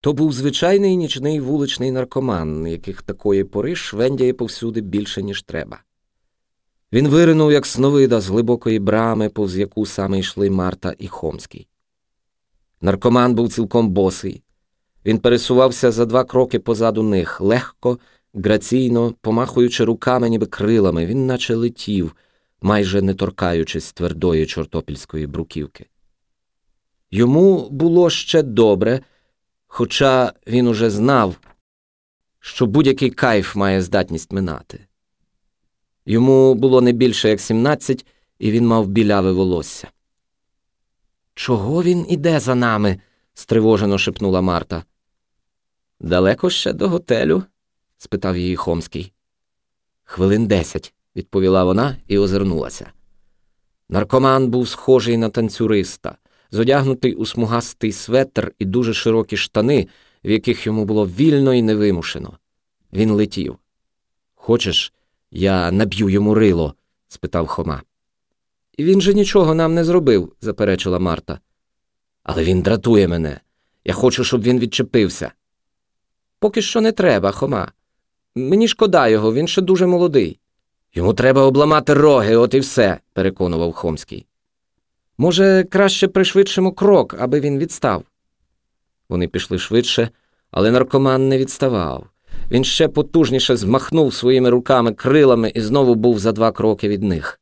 То був звичайний нічний вуличний наркоман, яких такої пори швендяє повсюди більше, ніж треба. Він виринув, як сновида з глибокої брами, повз яку саме йшли Марта і Хомський. Наркоман був цілком босий. Він пересувався за два кроки позаду них, легко, граційно, помахуючи руками, ніби крилами, він наче летів, майже не торкаючись твердої чортопільської бруківки. Йому було ще добре, хоча він уже знав, що будь-який кайф має здатність минати. Йому було не більше як сімнадцять, і він мав біляве волосся. Чого він іде за нами? стривожено шепнула Марта. Далеко ще до готелю? спитав її Хомський. Хвилин десять, відповіла вона і озирнулася. Наркоман був схожий на танцюриста, зодягнутий у смугастий светр і дуже широкі штани, в яких йому було вільно і невимушено. Він летів. Хочеш, я наб'ю йому рило? спитав Хома. Він же нічого нам не зробив, заперечила Марта. Але він дратує мене. Я хочу, щоб він відчепився. Поки що не треба, Хома. Мені шкода його, він ще дуже молодий. Йому треба обламати роги, от і все, переконував Хомський. Може, краще пришвидшимо крок, аби він відстав. Вони пішли швидше, але наркоман не відставав. Він ще потужніше змахнув своїми руками крилами і знову був за два кроки від них.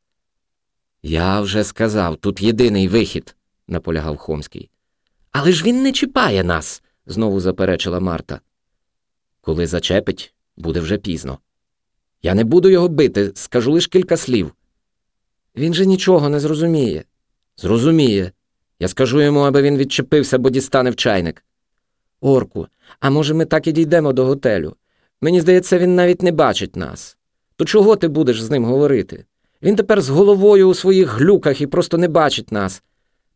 Я вже сказав, тут єдиний вихід, наполягав Хомський. Але ж він не чіпає нас, знову заперечила Марта. Коли зачепить, буде вже пізно. Я не буду його бити, скажу лише кілька слів. Він же нічого не зрозуміє. Зрозуміє. Я скажу йому, аби він відчепився, бо дістане в чайник. Орку, а може, ми так і дійдемо до готелю? Мені здається, він навіть не бачить нас. То чого ти будеш з ним говорити? Він тепер з головою у своїх глюках і просто не бачить нас.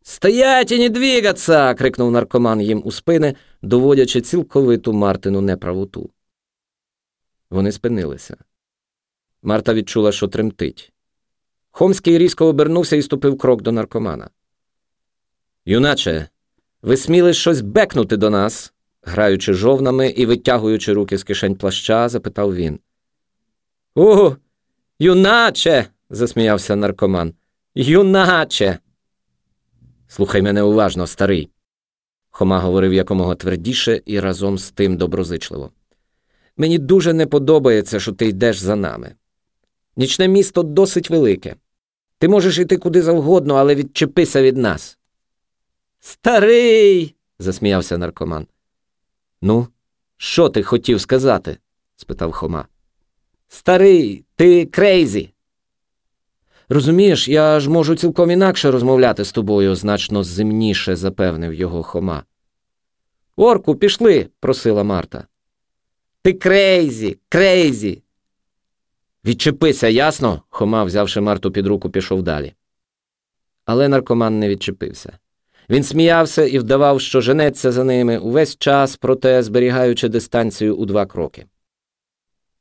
Стоять і не двігаться. крикнув наркоман їм у спини, доводячи цілковиту Мартину неправоту. Вони спинилися. Марта відчула, що тремтить. Хомський різко обернувся і ступив крок до наркомана. Юначе, ви сміли щось бекнути до нас? граючи жовнами і витягуючи руки з кишень плаща, запитав він. О, юначе. засміявся наркоман. Юначе. Слухай мене уважно, старий. Хома говорив якомога твердіше і разом з тим доброзичливо. Мені дуже не подобається, що ти йдеш за нами. Нічне місто досить велике. Ти можеш йти куди завгодно, але відчепися від нас. Старий. засміявся наркоман. Ну, що ти хотів сказати? спитав Хома. Старий, ти crazy. Розумієш, я ж можу цілком інакше розмовляти з тобою, значно земніше, запевнив його Хома. Орку, пішли, просила Марта. Ти crazy, crazy. Відчепися, ясно? Хома, взявши Марту під руку, пішов далі. Але наркоман не відчепився. Він сміявся і вдавав, що женеться за ними увесь час, проте зберігаючи дистанцію у два кроки.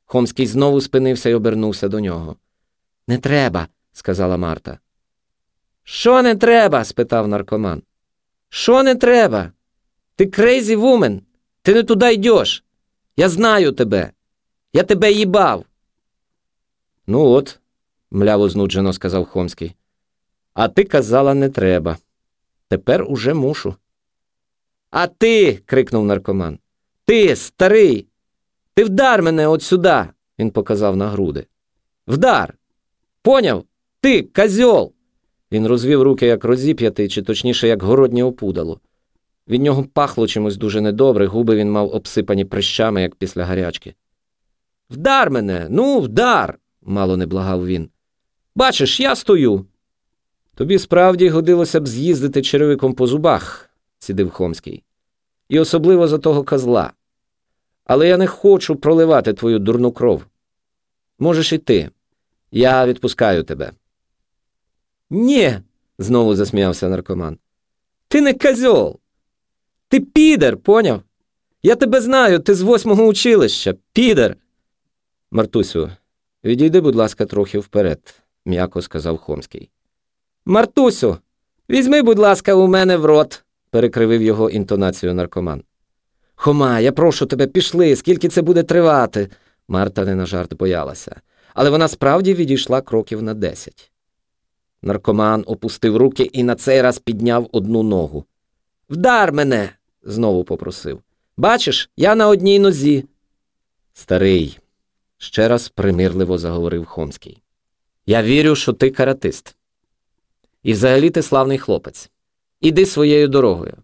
Хомський знову спинився і обернувся до нього. Не треба, сказала Марта. Що не треба? спитав наркоман. Що не треба? Ти крейзі вумен. Ти не туди йдеш. Я знаю тебе. Я тебе їбав. Ну от, мляво знуджено сказав Хомський. А ти казала, не треба. Тепер уже мушу. А ти. крикнув наркоман. Ти, старий. Ти вдар мене от сюди, він показав на груди. Вдар. Поняв? Ти, козьол!» Він розвів руки, як розіп'ятий, чи точніше, як городнє опудало. Від нього пахло чимось дуже недобре, губи він мав обсипані прищами, як після гарячки. Вдар мене, ну, вдар, мало не благав він. Бачиш, я стою. Тобі справді годилося б з'їздити черевиком по зубах, цідив Хомський. І особливо за того козла. Але я не хочу проливати твою дурну кров. Можеш іти. Я відпускаю тебе. Ні, знову засміявся наркоман. Ти не козьол. Ти підер, поняв? Я тебе знаю, ти з восьмого училища, підер. Мартусю, відійди, будь ласка, трохи вперед, м'яко сказав Хомський. Мартусю, візьми, будь ласка, у мене в рот, перекривив його інтонацію наркоман. Хома, я прошу тебе, пішли, скільки це буде тривати. Марта не на жарт боялася, але вона справді відійшла кроків на десять. Наркоман опустив руки і на цей раз підняв одну ногу. Вдар мене, знову попросив. Бачиш, я на одній нозі. Старий, ще раз примирливо заговорив Хомський. Я вірю, що ти каратист. І взагалі ти славний хлопець. Іди своєю дорогою.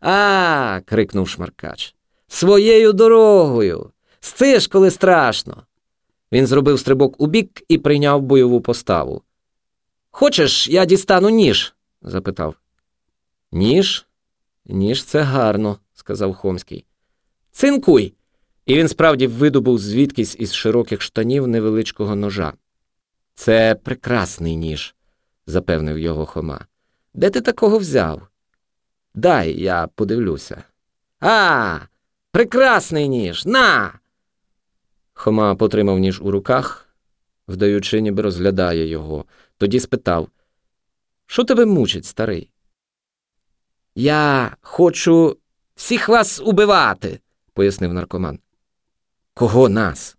А. крикнув шмаркач. Своєю дорогою. Сциш, коли страшно. Він зробив стрибок у бік і прийняв бойову поставу. Хочеш, я дістану ніж? запитав. Ніж? Ніж це гарно, сказав Хомський. Цинкуй. І він справді видобув звідкись із широких штанів невеличкого ножа. Це прекрасний ніж, запевнив його Хома. Де ти такого взяв? Дай я подивлюся. А, прекрасний ніж. На. Хома потримав ніж у руках, вдаючи, ніби розглядає його, тоді спитав Що тебе мучить, старий? Я хочу всіх вас убивати, пояснив наркоман. Кого нас?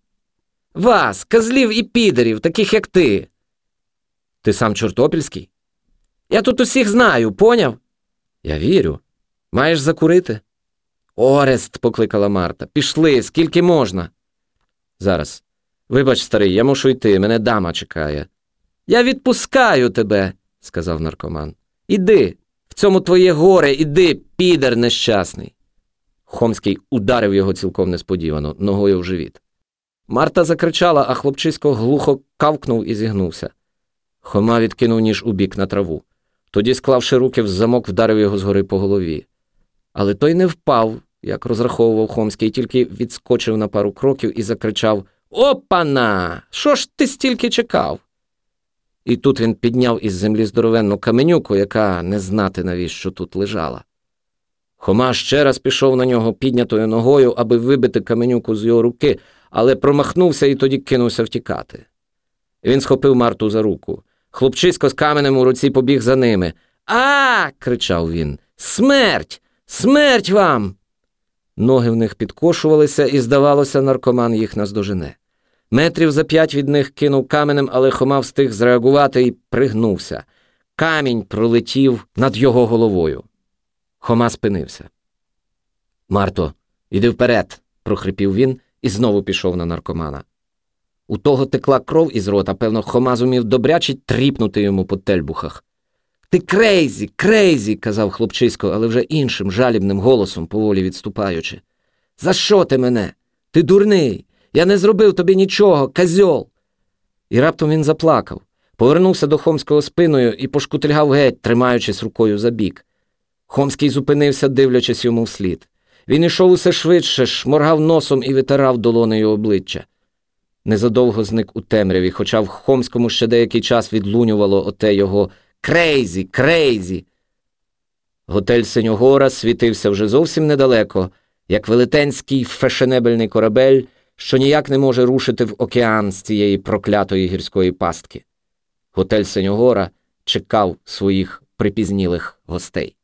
Вас, козлів і підерів, таких як ти. Ти сам Чортопільський? Я тут усіх знаю, поняв? Я вірю. Маєш закурити? Орест, покликала Марта. Пішли, скільки можна. Зараз. Вибач, старий, я мушу йти, мене дама чекає. Я відпускаю тебе, сказав наркоман. Іди, в цьому твоє горе, іди, підер нещасний. Хомський ударив його цілком несподівано, ногою в живіт. Марта закричала, а хлопчисько глухо кавкнув і зігнувся. Хома відкинув ніж у бік на траву. Тоді, склавши руки в замок, вдарив його згори по голові. Але той не впав, як розраховував Хомський, тільки відскочив на пару кроків і закричав Опана! Що ж ти стільки чекав? І тут він підняв із землі здоровенну каменюку, яка не знати навіщо тут лежала. Хома ще раз пішов на нього піднятою ногою, аби вибити каменюку з його руки, але промахнувся і тоді кинувся втікати. Він схопив Марту за руку. Хлопчисько з каменем у руці побіг за ними. А. кричав він. Смерть! Смерть вам! Ноги в них підкошувалися, і, здавалося, наркоман їх наздожене. Метрів за п'ять від них кинув каменем, але Хома встиг зреагувати і пригнувся. Камінь пролетів над його головою. Хома спинився. Марто, іди вперед, прохрипів він і знову пішов на наркомана. У того текла кров із рота, певно, Хома зумів добряче тріпнути йому по тельбухах. Ти crazy, crazy, казав хлопчисько, але вже іншим жалібним голосом, поволі відступаючи. За що ти мене? Ти дурний. Я не зробив тобі нічого, козёл. І раптом він заплакав, повернувся до Хомського спиною і пошкутильгав геть, тримаючись рукою за бік. Хомський зупинився, дивлячись йому вслід. Він ішов усе швидше, шморгав носом і витирав долонею обличчя. Незадовго зник у темряві, хоча в Хомському ще деякий час відлунювало оте його crazy, crazy. Готель Синьогора світився вже зовсім недалеко, як велетенський фешенебельний корабель, що ніяк не може рушити в океан з цієї проклятої гірської пастки. Готель Синьогора чекав своїх припізнілих гостей.